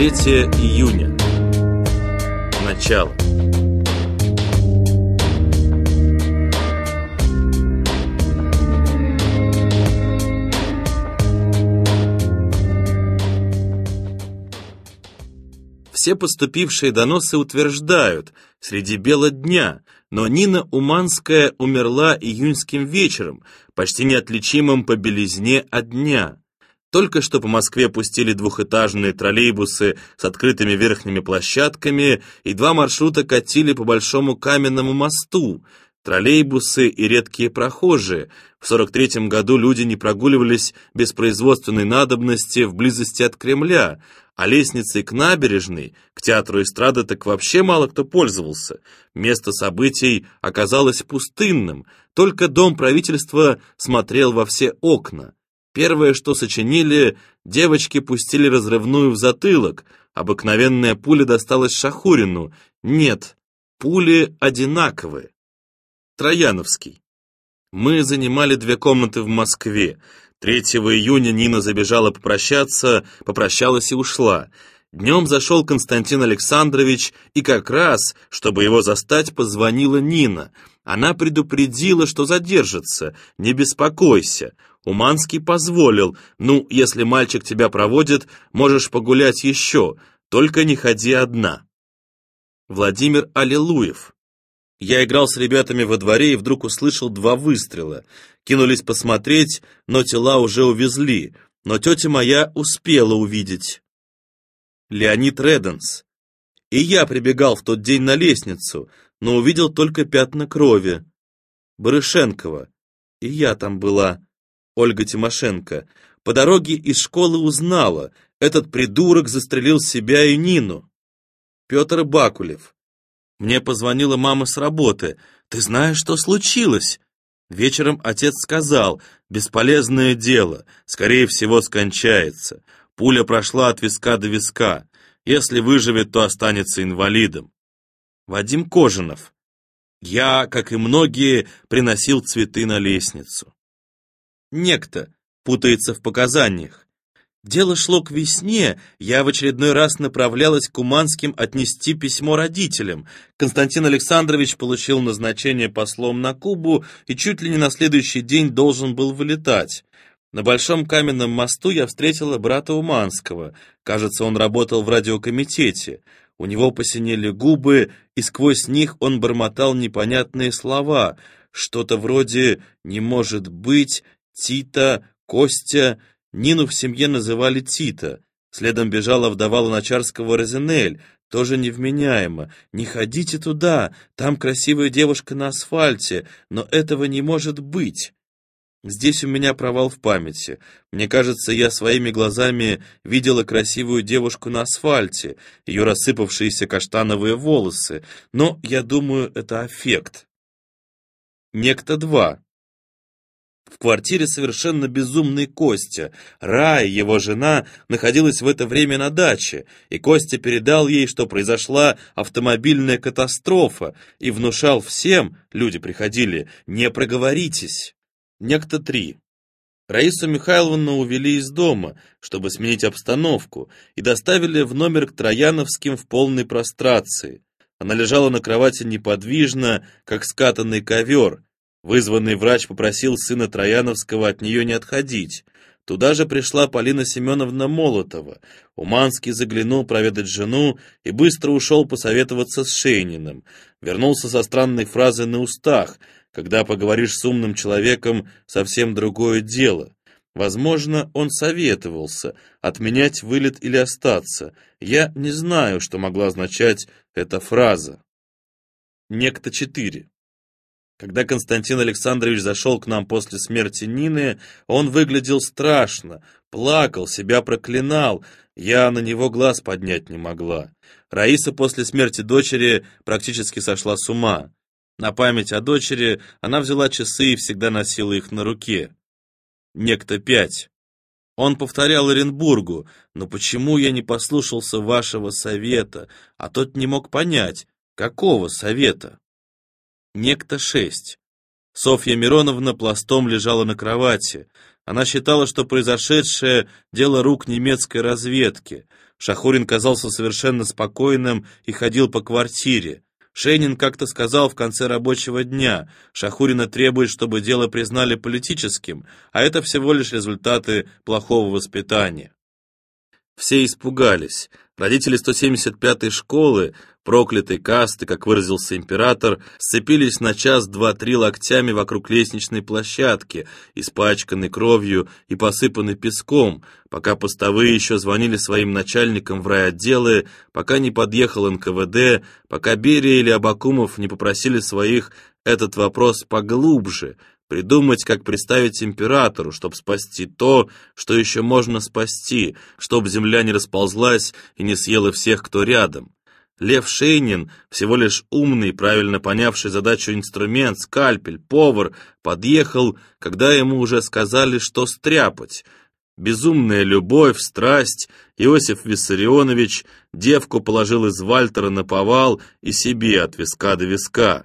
3 июня. Начало. Все поступившие доносы утверждают, среди бела дня, но Нина Уманская умерла июньским вечером, почти неотличимым по белизне от дня. Только что по Москве пустили двухэтажные троллейбусы с открытыми верхними площадками, и два маршрута катили по Большому каменному мосту. Троллейбусы и редкие прохожие. В 43-м году люди не прогуливались без производственной надобности в близости от Кремля, а лестницей к набережной, к театру эстрады так вообще мало кто пользовался. Место событий оказалось пустынным, только дом правительства смотрел во все окна. Первое, что сочинили, девочки пустили разрывную в затылок, обыкновенная пуля досталась Шахурину. Нет, пули одинаковые. Трояновский. Мы занимали две комнаты в Москве. 3 июня Нина забежала попрощаться, попрощалась и ушла. Днем зашел Константин Александрович, и как раз, чтобы его застать, позвонила Нина. Она предупредила, что задержится. «Не беспокойся». Уманский позволил. «Ну, если мальчик тебя проводит, можешь погулять еще, только не ходи одна». Владимир Аллилуев. Я играл с ребятами во дворе и вдруг услышал два выстрела. Кинулись посмотреть, но тела уже увезли, но тетя моя успела увидеть. Леонид Реденс. И я прибегал в тот день на лестницу, но увидел только пятна крови. Барышенкова. И я там была. Ольга Тимошенко. По дороге из школы узнала, этот придурок застрелил себя и Нину. Петр Бакулев. Мне позвонила мама с работы. «Ты знаешь, что случилось?» Вечером отец сказал, «Бесполезное дело, скорее всего, скончается. Пуля прошла от виска до виска. Если выживет, то останется инвалидом». Вадим Кожинов. Я, как и многие, приносил цветы на лестницу. Некто путается в показаниях. Дело шло к весне, я в очередной раз направлялась к Уманским отнести письмо родителям. Константин Александрович получил назначение послом на Кубу и чуть ли не на следующий день должен был вылетать. На Большом каменном мосту я встретила брата Уманского. Кажется, он работал в радиокомитете. У него посинели губы, и сквозь них он бормотал непонятные слова. Что-то вроде «не может быть», «Тита», «Костя», Нину в семье называли Тита. Следом бежала вдова Луначарского Розенель, тоже невменяемо. «Не ходите туда, там красивая девушка на асфальте, но этого не может быть». Здесь у меня провал в памяти. Мне кажется, я своими глазами видела красивую девушку на асфальте, ее рассыпавшиеся каштановые волосы, но, я думаю, это аффект. Некто два. В квартире совершенно безумный Костя. Рая, его жена, находилась в это время на даче, и Костя передал ей, что произошла автомобильная катастрофа, и внушал всем, люди приходили, не проговоритесь. Некто три. Раису Михайловну увели из дома, чтобы сменить обстановку, и доставили в номер к Трояновским в полной прострации. Она лежала на кровати неподвижно, как скатанный ковер, Вызванный врач попросил сына Трояновского от нее не отходить. Туда же пришла Полина Семеновна Молотова. Уманский заглянул проведать жену и быстро ушел посоветоваться с Шейниным. Вернулся со странной фразой на устах. Когда поговоришь с умным человеком, совсем другое дело. Возможно, он советовался, отменять вылет или остаться. Я не знаю, что могла означать эта фраза. Некто четыре. Когда Константин Александрович зашел к нам после смерти Нины, он выглядел страшно, плакал, себя проклинал. Я на него глаз поднять не могла. Раиса после смерти дочери практически сошла с ума. На память о дочери она взяла часы и всегда носила их на руке. Некто пять. Он повторял Оренбургу, но почему я не послушался вашего совета, а тот не мог понять, какого совета? Некто шесть. Софья Мироновна пластом лежала на кровати. Она считала, что произошедшее – дело рук немецкой разведки. Шахурин казался совершенно спокойным и ходил по квартире. Шейнин как-то сказал в конце рабочего дня, Шахурина требует, чтобы дело признали политическим, а это всего лишь результаты плохого воспитания. Все испугались. Родители 175-й школы, проклятой касты, как выразился император, сцепились на час два-три локтями вокруг лестничной площадки, испачканной кровью и посыпанной песком, пока постовые еще звонили своим начальникам в райотделы, пока не подъехал НКВД, пока Берия или Абакумов не попросили своих этот вопрос поглубже, Придумать, как представить императору, чтобы спасти то, что еще можно спасти, чтобы земля не расползлась и не съела всех, кто рядом. Лев Шейнин, всего лишь умный, правильно понявший задачу инструмент, скальпель, повар, подъехал, когда ему уже сказали, что стряпать. Безумная любовь, страсть, Иосиф Виссарионович девку положил из Вальтера на повал и себе от виска до виска.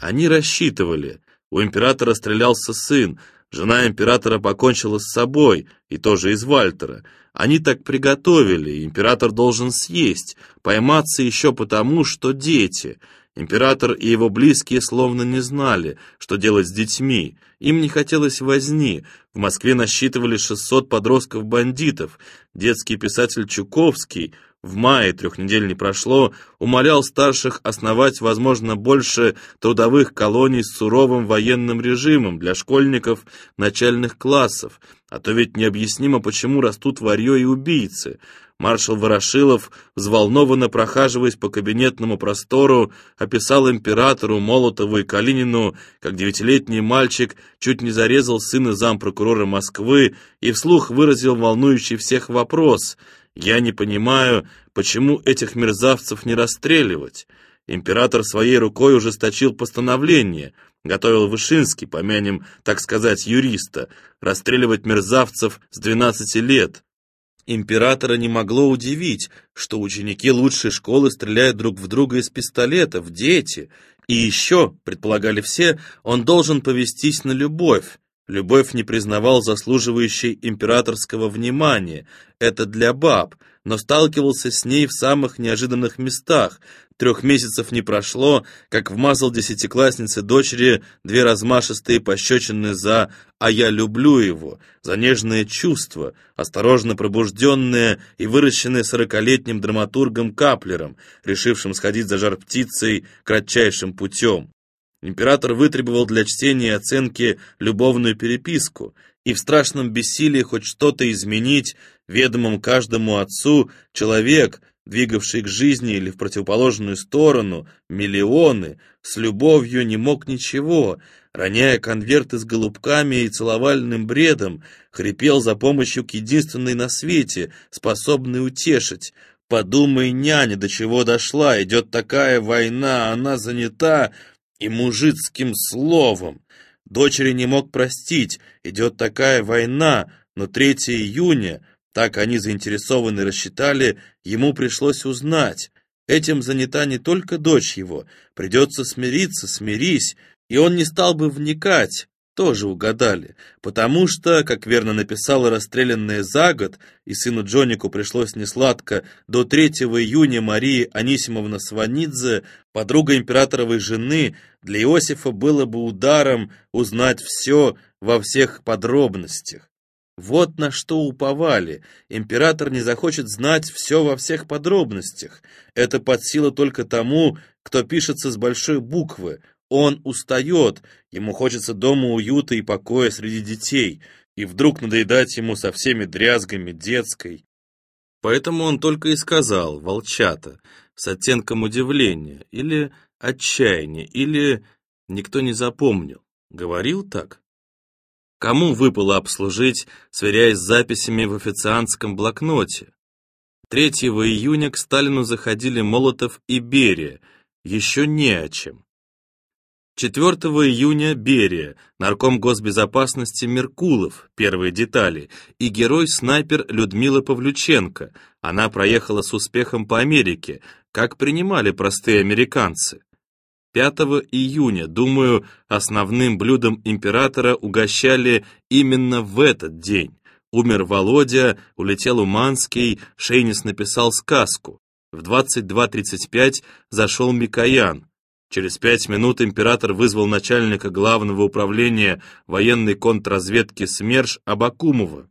Они рассчитывали, у императора стрелялся сын, жена императора покончила с собой, и тоже из Вальтера. Они так приготовили, император должен съесть, пойматься еще потому, что дети. Император и его близкие словно не знали, что делать с детьми. Им не хотелось возни. В Москве насчитывали 600 подростков-бандитов. Детский писатель Чуковский в мае, трех недель не прошло, умолял старших основать, возможно, больше трудовых колоний с суровым военным режимом для школьников начальных классов, а то ведь необъяснимо, почему растут варьё и убийцы. Маршал Ворошилов, взволнованно прохаживаясь по кабинетному простору, описал императору, Молотову и Калинину, как девятилетний мальчик чуть не зарезал сына зампрокурора Москвы и вслух выразил волнующий всех вопрос – я не понимаю, почему этих мерзавцев не расстреливать. Император своей рукой ужесточил постановление, готовил Вышинский, помянем, так сказать, юриста, расстреливать мерзавцев с 12 лет. Императора не могло удивить, что ученики лучшей школы стреляют друг в друга из пистолетов, дети. И еще, предполагали все, он должен повестись на любовь, Любовь не признавал заслуживающей императорского внимания, это для баб, но сталкивался с ней в самых неожиданных местах. Трех месяцев не прошло, как вмазал десятикласснице дочери две размашистые пощечины за «а я люблю его», за нежное чувство, осторожно пробужденное и выращенное сорокалетним драматургом Каплером, решившим сходить за жар птицей кратчайшим путем. Император вытребовал для чтения и оценки любовную переписку, и в страшном бессилии хоть что-то изменить, ведомым каждому отцу, человек, двигавший к жизни или в противоположную сторону, миллионы, с любовью не мог ничего, роняя конверты с голубками и целовальным бредом, хрипел за помощью к единственной на свете, способной утешить. «Подумай, няня, до чего дошла, идет такая война, она занята, и мужицким словом. Дочери не мог простить, идет такая война, но 3 июня, так они заинтересованно рассчитали, ему пришлось узнать. Этим занята не только дочь его, придется смириться, смирись, и он не стал бы вникать, тоже угадали, потому что, как верно написала расстрелянная за год, и сыну Джонику пришлось несладко, до 3 июня Марии Анисимовна Сванидзе, подруга императоровой жены, для Иосифа было бы ударом узнать все во всех подробностях. Вот на что уповали. Император не захочет знать все во всех подробностях. Это под силу только тому, кто пишется с большой буквы, он устает, ему хочется дома уюта и покоя среди детей, и вдруг надоедать ему со всеми дрязгами детской. Поэтому он только и сказал «волчата» с оттенком удивления, или отчаяния, или никто не запомнил. Говорил так? Кому выпало обслужить, сверяясь с записями в официантском блокноте? 3 июня к Сталину заходили Молотов и Берия, еще не о чем. 4 июня Берия, нарком госбезопасности Меркулов, первые детали, и герой-снайпер Людмила Павлюченко. Она проехала с успехом по Америке, как принимали простые американцы. 5 июня, думаю, основным блюдом императора угощали именно в этот день. Умер Володя, улетел Уманский, Шейнис написал сказку. В 22.35 зашел Микоян. Через пять минут император вызвал начальника главного управления военной контрразведки СМЕРШ Абакумова.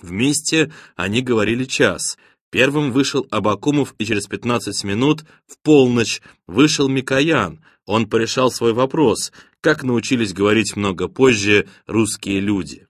Вместе они говорили час. Первым вышел Абакумов, и через 15 минут, в полночь, вышел Микоян. Он порешал свой вопрос, как научились говорить много позже русские люди.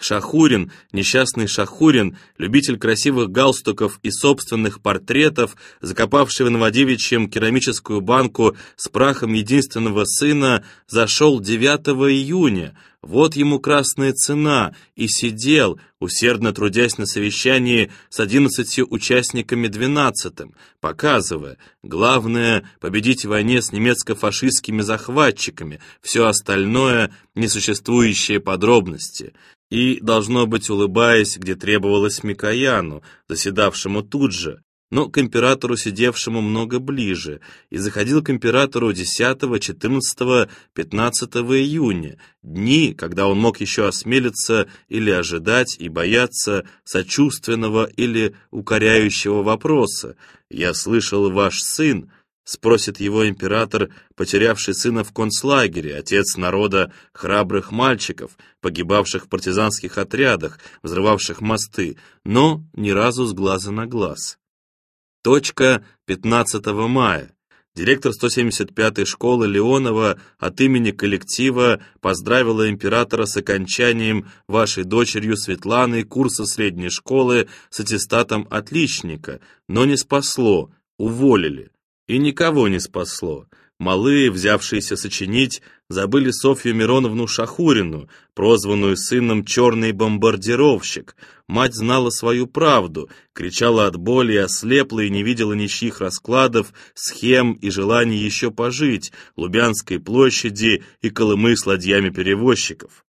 Шахурин, несчастный Шахурин, любитель красивых галстуков и собственных портретов, закопавший в Новодевичьем керамическую банку с прахом единственного сына, зашел 9 июня. Вот ему красная цена, и сидел, усердно трудясь на совещании с одиннадцатью участниками двенадцатым, показывая, главное — победить в войне с немецко-фашистскими захватчиками, все остальное — несуществующие подробности и, должно быть, улыбаясь, где требовалось Микояну, заседавшему тут же, но к императору, сидевшему много ближе, и заходил к императору 10, 14, 15 июня, дни, когда он мог еще осмелиться или ожидать и бояться сочувственного или укоряющего вопроса. «Я слышал, ваш сын», Спросит его император, потерявший сына в концлагере, отец народа храбрых мальчиков, погибавших в партизанских отрядах, взрывавших мосты, но ни разу с глаза на глаз. Точка 15 мая. Директор 175-й школы Леонова от имени коллектива поздравила императора с окончанием вашей дочерью Светланой курса средней школы с аттестатом отличника, но не спасло, уволили. И никого не спасло. Малые, взявшиеся сочинить, забыли Софью Мироновну Шахурину, прозванную сыном «Черный бомбардировщик». Мать знала свою правду, кричала от боли, ослепла и не видела ничьих раскладов, схем и желаний еще пожить, Лубянской площади и Колымы с ладьями перевозчиков.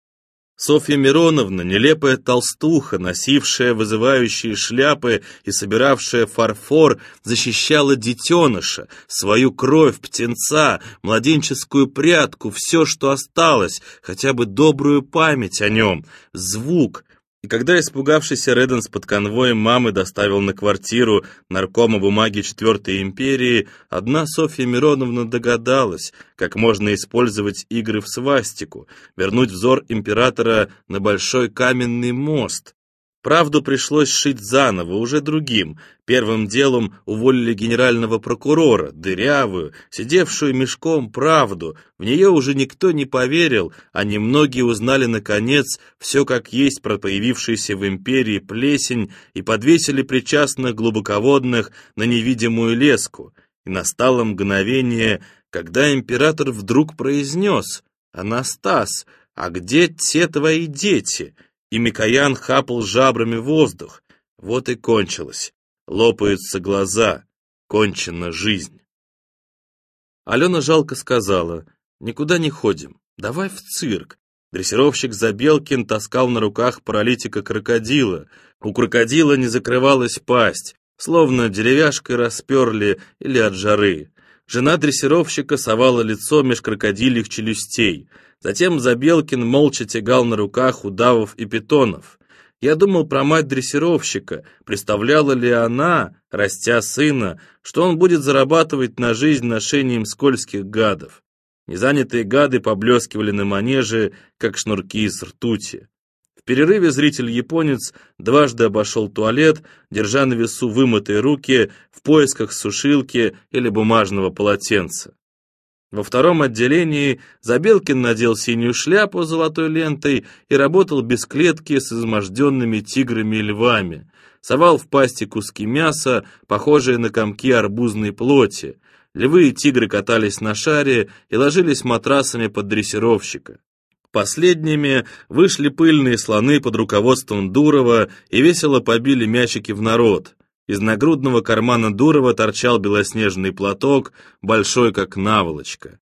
Софья Мироновна, нелепая толстуха, носившая вызывающие шляпы и собиравшая фарфор, защищала детеныша, свою кровь, птенца, младенческую прядку, все, что осталось, хотя бы добрую память о нем, звук, и когда испугавшийся Реденс под конвоем мамы доставил на квартиру наркома бумаги Четвертой империи, одна Софья Мироновна догадалась, как можно использовать игры в свастику, вернуть взор императора на большой каменный мост, Правду пришлось шить заново, уже другим. Первым делом уволили генерального прокурора, дырявую, сидевшую мешком правду. В нее уже никто не поверил, а немногие узнали, наконец, все как есть про появившийся в империи плесень и подвесили причастных глубоководных на невидимую леску. И настало мгновение, когда император вдруг произнес «Анастас, а где те твои дети?» И Микоян хапал жабрами воздух. Вот и кончилось. Лопаются глаза. Кончена жизнь. Алена жалко сказала, «Никуда не ходим. Давай в цирк». Дрессировщик Забелкин таскал на руках паралитика крокодила. У крокодила не закрывалась пасть, словно деревяшкой расперли или от жары. Жена дрессировщика совала лицо меж крокодильих челюстей. Затем Забелкин молча тягал на руках удавов и питонов. Я думал про мать дрессировщика, представляла ли она, растя сына, что он будет зарабатывать на жизнь ношением скользких гадов. Незанятые гады поблескивали на манеже, как шнурки из ртути. В перерыве зритель-японец дважды обошел туалет, держа на весу вымытые руки в поисках сушилки или бумажного полотенца. Во втором отделении Забелкин надел синюю шляпу с золотой лентой и работал без клетки с изможденными тиграми и львами. Совал в пасти куски мяса, похожие на комки арбузной плоти. Львы и тигры катались на шаре и ложились матрасами под дрессировщика. Последними вышли пыльные слоны под руководством Дурова и весело побили мячики в народ. Из нагрудного кармана Дурова торчал белоснежный платок, большой как наволочка.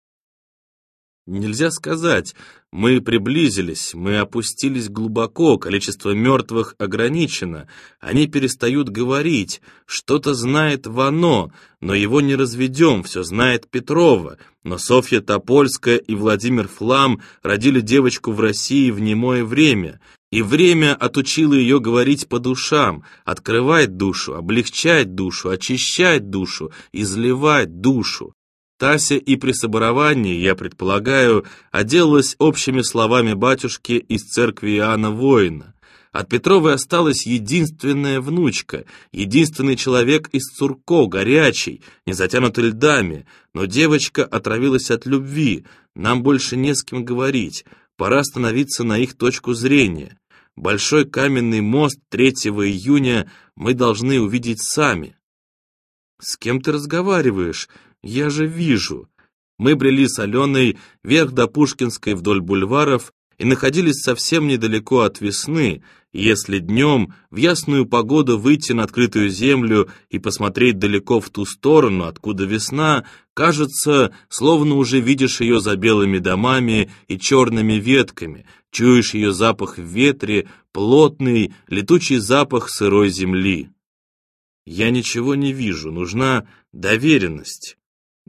Нельзя сказать. Мы приблизились, мы опустились глубоко, количество мертвых ограничено. Они перестают говорить, что-то знает Вано, но его не разведем, все знает Петрова. Но Софья Топольская и Владимир Флам родили девочку в России в немое время. И время отучило ее говорить по душам, открывать душу, облегчать душу, очищать душу, изливать душу. Тася и при соборовании, я предполагаю, отделалась общими словами батюшки из церкви Иоанна Воина. От Петровой осталась единственная внучка, единственный человек из Цурко, горячий, не затянутый льдами, но девочка отравилась от любви, нам больше не с кем говорить, пора становиться на их точку зрения. Большой каменный мост 3 июня мы должны увидеть сами. «С кем ты разговариваешь?» Я же вижу. Мы брели с Аленой вверх до Пушкинской вдоль бульваров и находились совсем недалеко от весны, если днем в ясную погоду выйти на открытую землю и посмотреть далеко в ту сторону, откуда весна, кажется, словно уже видишь ее за белыми домами и черными ветками, чуешь ее запах в ветре, плотный, летучий запах сырой земли. Я ничего не вижу, нужна доверенность.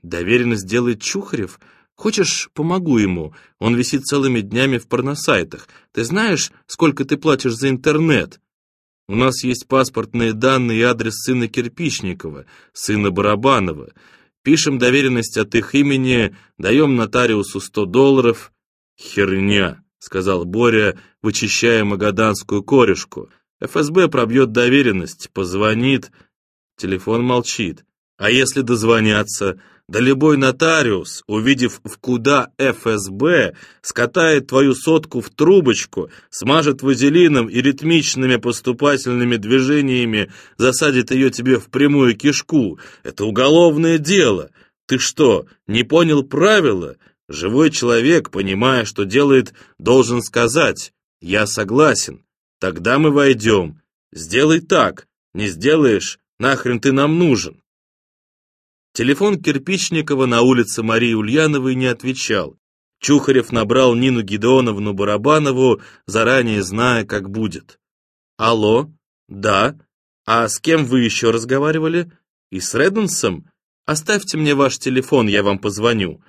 Доверенность делает Чухарев? Хочешь, помогу ему? Он висит целыми днями в порносайтах. Ты знаешь, сколько ты платишь за интернет? У нас есть паспортные данные и адрес сына Кирпичникова, сына Барабанова. Пишем доверенность от их имени, даем нотариусу 100 долларов. Херня, сказал Боря, вычищая магаданскую корешку. ФСБ пробьет доверенность, позвонит. Телефон молчит. А если дозвонятся? Да любой нотариус, увидев в куда ФСБ, скатает твою сотку в трубочку, смажет вазелином и ритмичными поступательными движениями засадит ее тебе в прямую кишку. Это уголовное дело. Ты что, не понял правила? Живой человек, понимая, что делает, должен сказать «Я согласен». Тогда мы войдем. Сделай так. Не сделаешь, нахрен ты нам нужен. Телефон Кирпичникова на улице Марии Ульяновой не отвечал. Чухарев набрал Нину Гедеоновну Барабанову, заранее зная, как будет. «Алло? Да? А с кем вы еще разговаривали? И с Редденсом? Оставьте мне ваш телефон, я вам позвоню.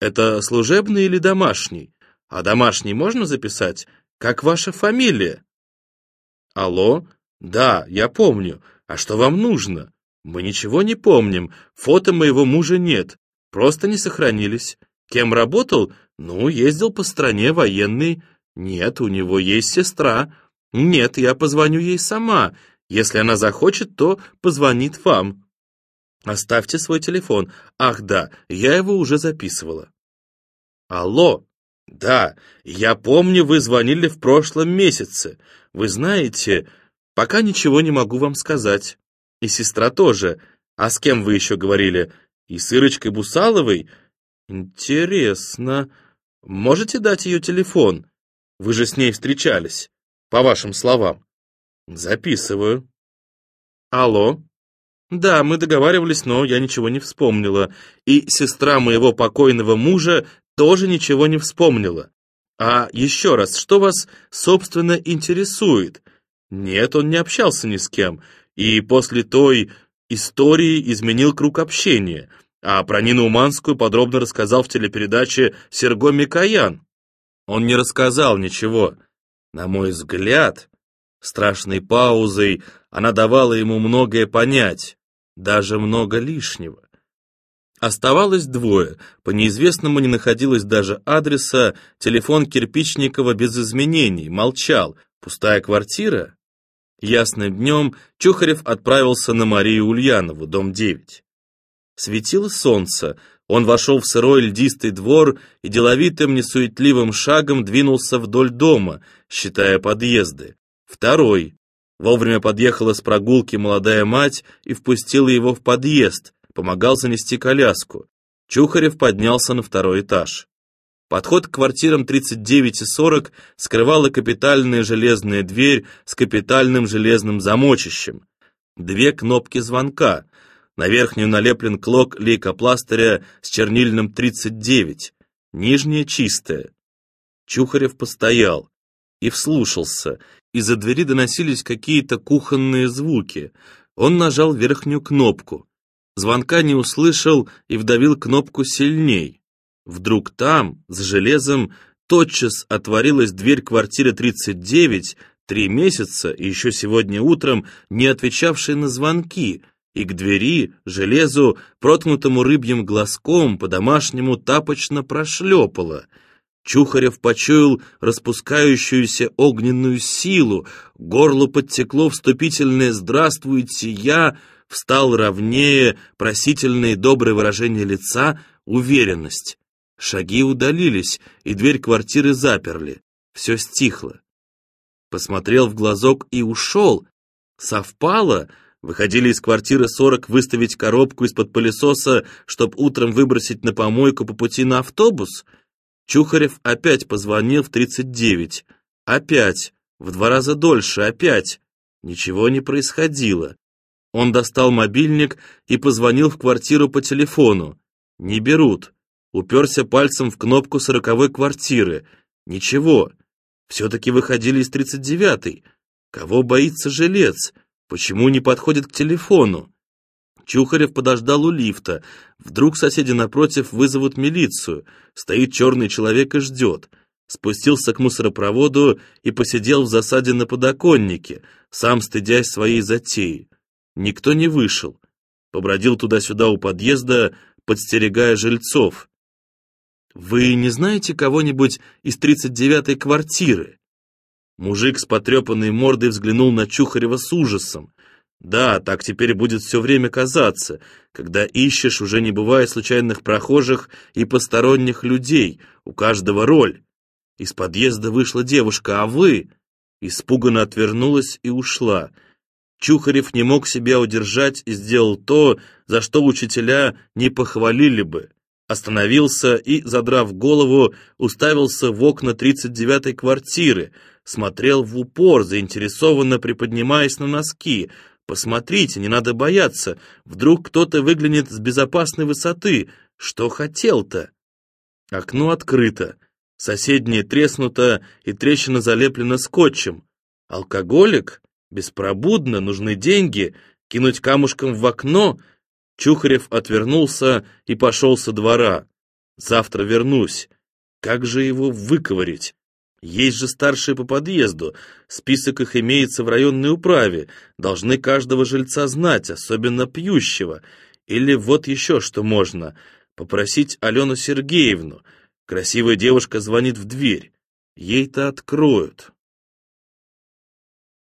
Это служебный или домашний? А домашний можно записать? Как ваша фамилия?» «Алло? Да, я помню. А что вам нужно?» Мы ничего не помним, фото моего мужа нет, просто не сохранились. Кем работал? Ну, ездил по стране военный. Нет, у него есть сестра. Нет, я позвоню ей сама. Если она захочет, то позвонит вам. Оставьте свой телефон. Ах да, я его уже записывала. Алло. Да, я помню, вы звонили в прошлом месяце. Вы знаете, пока ничего не могу вам сказать. И сестра тоже. А с кем вы еще говорили? И с Ирочкой Бусаловой? Интересно. Можете дать ее телефон? Вы же с ней встречались, по вашим словам. Записываю. Алло? Да, мы договаривались, но я ничего не вспомнила. И сестра моего покойного мужа тоже ничего не вспомнила. А еще раз, что вас, собственно, интересует? Нет, он не общался ни с кем и после той истории изменил круг общения, а про Нину Уманскую подробно рассказал в телепередаче Серго Микоян. Он не рассказал ничего. На мой взгляд, страшной паузой она давала ему многое понять, даже много лишнего. Оставалось двое, по неизвестному не находилось даже адреса, телефон Кирпичникова без изменений, молчал, пустая квартира, Ясным днем Чухарев отправился на Марию Ульянову, дом 9. Светило солнце, он вошел в сырой льдистый двор и деловитым, несуетливым шагом двинулся вдоль дома, считая подъезды. Второй. Вовремя подъехала с прогулки молодая мать и впустила его в подъезд, помогал занести коляску. Чухарев поднялся на второй этаж. Подход к квартирам 39 и 40 скрывала капитальная железная дверь с капитальным железным замочищем. Две кнопки звонка. На верхнюю налеплен клок лейкопластыря с чернильным 39. нижняя чистая. Чухарев постоял и вслушался. Из-за двери доносились какие-то кухонные звуки. Он нажал верхнюю кнопку. Звонка не услышал и вдавил кнопку сильней. Вдруг там, с железом, тотчас отворилась дверь квартиры 39, три месяца и еще сегодня утром не отвечавшей на звонки, и к двери, железу, проткнутому рыбьим глазком, по-домашнему тапочно прошлепало. Чухарев почуял распускающуюся огненную силу, горло подтекло вступительное «Здравствуйте, я!» встал ровнее, просительное доброе выражение лица, уверенность. Шаги удалились, и дверь квартиры заперли. Все стихло. Посмотрел в глазок и ушел. Совпало. Выходили из квартиры сорок выставить коробку из-под пылесоса, чтоб утром выбросить на помойку по пути на автобус. Чухарев опять позвонил в тридцать девять. Опять. В два раза дольше. Опять. Ничего не происходило. Он достал мобильник и позвонил в квартиру по телефону. Не берут. Уперся пальцем в кнопку сороковой квартиры. Ничего. Все-таки выходили из тридцать девятой. Кого боится жилец? Почему не подходит к телефону? Чухарев подождал у лифта. Вдруг соседи напротив вызовут милицию. Стоит черный человек и ждет. Спустился к мусоропроводу и посидел в засаде на подоконнике, сам стыдясь своей затеи. Никто не вышел. Побродил туда-сюда у подъезда, подстерегая жильцов. «Вы не знаете кого-нибудь из тридцать девятой квартиры?» Мужик с потрепанной мордой взглянул на Чухарева с ужасом. «Да, так теперь будет все время казаться, когда ищешь, уже не бывает случайных прохожих и посторонних людей, у каждого роль». Из подъезда вышла девушка, а вы... Испуганно отвернулась и ушла. Чухарев не мог себя удержать и сделал то, за что учителя не похвалили бы. Остановился и, задрав голову, уставился в окна 39-й квартиры, смотрел в упор, заинтересованно приподнимаясь на носки. «Посмотрите, не надо бояться, вдруг кто-то выглянет с безопасной высоты. Что хотел-то?» Окно открыто, соседнее треснуто и трещина залеплена скотчем. «Алкоголик?» Беспробудно, нужны деньги, кинуть камушком в окно. Чухарев отвернулся и пошел со двора. Завтра вернусь. Как же его выковырить? Есть же старшие по подъезду, список их имеется в районной управе, должны каждого жильца знать, особенно пьющего. Или вот еще что можно, попросить Алену Сергеевну. Красивая девушка звонит в дверь, ей-то откроют.